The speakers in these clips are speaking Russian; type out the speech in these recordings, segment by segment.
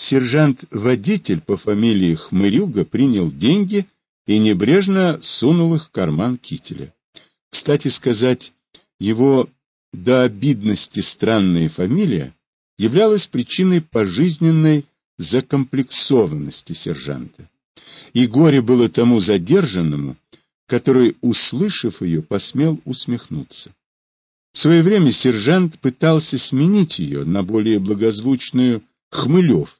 сержант-водитель по фамилии Хмырюга принял деньги и небрежно сунул их в карман кителя. Кстати сказать, его до обидности странная фамилия являлась причиной пожизненной закомплексованности сержанта. И горе было тому задержанному, который, услышав ее, посмел усмехнуться. В свое время сержант пытался сменить ее на более благозвучную Хмылев.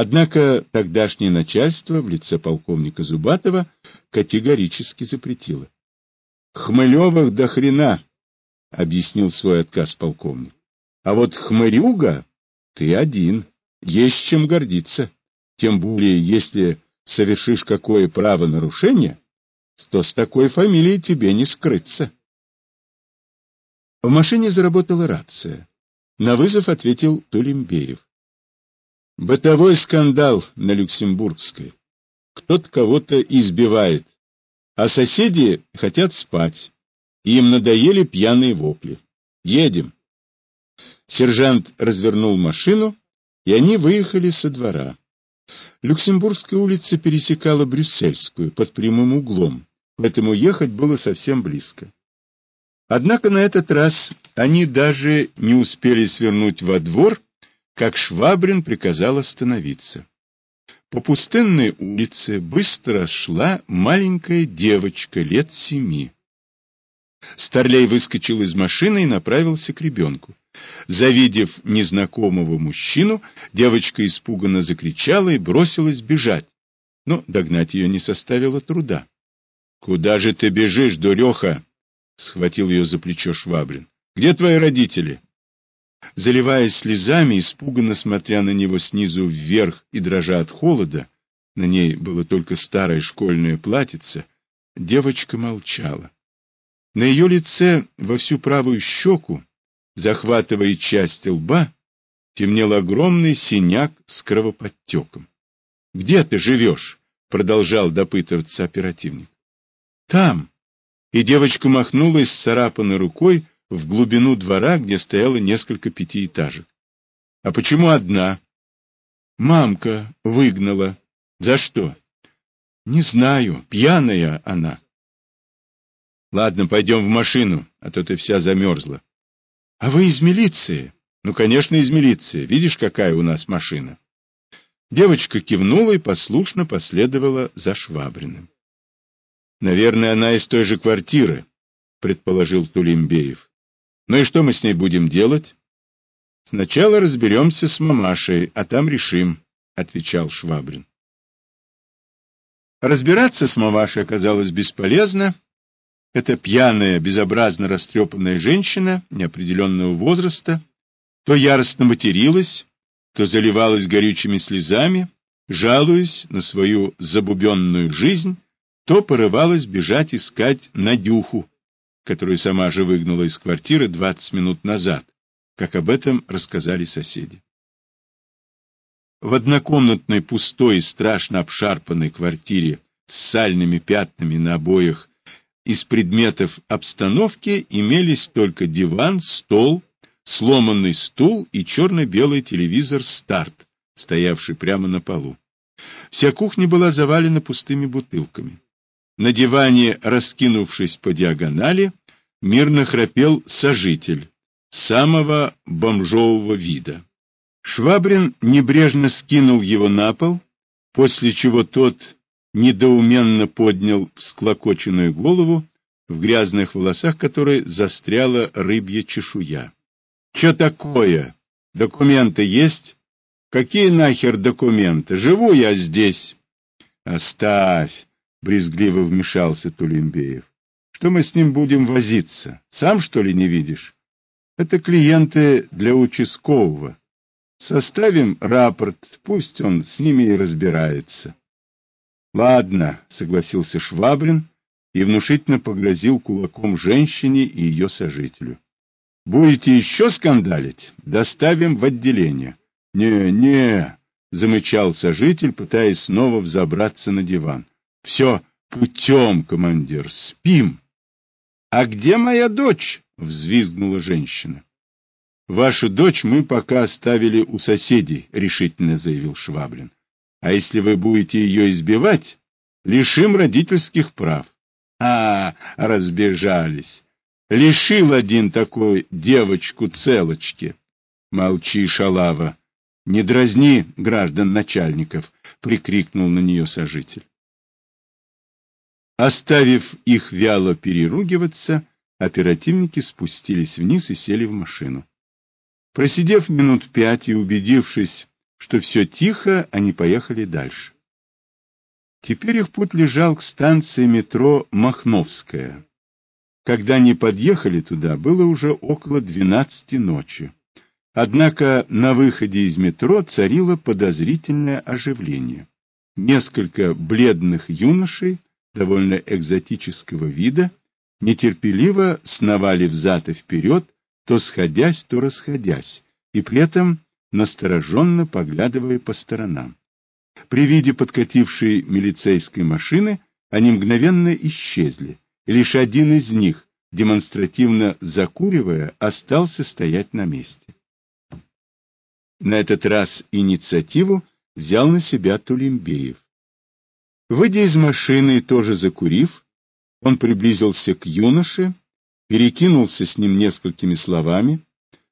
Однако тогдашнее начальство в лице полковника Зубатова категорически запретило. — Хмылевых до хрена, — объяснил свой отказ полковник. — А вот хмырюга ты один, есть чем гордиться. Тем более, если совершишь какое правонарушение, то с такой фамилией тебе не скрыться. В машине заработала рация. На вызов ответил Тулембеев. Бытовой скандал на Люксембургской. Кто-то кого-то избивает, а соседи хотят спать. Им надоели пьяные вопли. Едем. Сержант развернул машину, и они выехали со двора. Люксембургская улица пересекала Брюссельскую под прямым углом, поэтому ехать было совсем близко. Однако на этот раз они даже не успели свернуть во двор, как Швабрин приказал остановиться. По пустынной улице быстро шла маленькая девочка лет семи. Старлей выскочил из машины и направился к ребенку. Завидев незнакомого мужчину, девочка испуганно закричала и бросилась бежать. Но догнать ее не составило труда. — Куда же ты бежишь, дуреха? — схватил ее за плечо Швабрин. — Где твои родители? Заливаясь слезами, испуганно смотря на него снизу вверх и дрожа от холода, на ней было только старое школьное платьице, девочка молчала. На ее лице во всю правую щеку, захватывая часть лба, темнел огромный синяк с кровоподтеком. — Где ты живешь? — продолжал допытываться оперативник. — Там. И девочка махнула с царапанной рукой в глубину двора, где стояло несколько пятиэтажек. — А почему одна? — Мамка выгнала. — За что? — Не знаю. Пьяная она. — Ладно, пойдем в машину, а то ты вся замерзла. — А вы из милиции? — Ну, конечно, из милиции. Видишь, какая у нас машина? Девочка кивнула и послушно последовала за Швабриным. — Наверное, она из той же квартиры, — предположил Тулимбеев. — Ну и что мы с ней будем делать? — Сначала разберемся с мамашей, а там решим, — отвечал Швабрин. Разбираться с мамашей оказалось бесполезно, эта пьяная, безобразно растрепанная женщина неопределенного возраста то яростно материлась, то заливалась горючими слезами, жалуясь на свою забубенную жизнь, то порывалась бежать искать Надюху, которую сама же выгнала из квартиры двадцать минут назад, как об этом рассказали соседи. В однокомнатной пустой и страшно обшарпанной квартире с сальными пятнами на обоях из предметов обстановки имелись только диван, стол, сломанный стул и черно-белый телевизор «Старт», стоявший прямо на полу. Вся кухня была завалена пустыми бутылками. На диване, раскинувшись по диагонали, мирно храпел сожитель самого бомжового вида. Швабрин небрежно скинул его на пол, после чего тот недоуменно поднял всклокоченную голову, в грязных волосах которой застряла рыбья чешуя. — Че такое? Документы есть? — Какие нахер документы? Живу я здесь. — Оставь, — брезгливо вмешался Тулембеев. — Что мы с ним будем возиться? Сам, что ли, не видишь? Это клиенты для участкового. Составим рапорт, пусть он с ними и разбирается. — Ладно, — согласился Швабрин и внушительно погрозил кулаком женщине и ее сожителю. — Будете еще скандалить? Доставим в отделение. Не, — Не-не, — замычал сожитель, пытаясь снова взобраться на диван. — Все путем, командир, спим. — А где моя дочь? — взвизгнула женщина. Вашу дочь мы пока оставили у соседей, — решительно заявил Швабрин. А если вы будете ее избивать, лишим родительских прав. А, разбежались. Лишил один такой девочку целочки. Молчи, шалава. Не дразни граждан начальников, — прикрикнул на нее сожитель. Оставив их вяло переругиваться, оперативники спустились вниз и сели в машину. Просидев минут пять и убедившись, что все тихо, они поехали дальше. Теперь их путь лежал к станции метро Махновская. Когда они подъехали туда, было уже около двенадцати ночи. Однако на выходе из метро царило подозрительное оживление. Несколько бледных юношей, довольно экзотического вида, нетерпеливо сновали взад и вперед, то сходясь, то расходясь, и при этом настороженно поглядывая по сторонам. При виде подкатившей милицейской машины они мгновенно исчезли, и лишь один из них, демонстративно закуривая, остался стоять на месте. На этот раз инициативу взял на себя Тулембеев. Выйдя из машины тоже закурив, он приблизился к юноше, перекинулся с ним несколькими словами,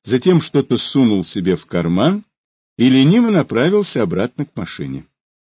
затем что-то сунул себе в карман и лениво направился обратно к машине.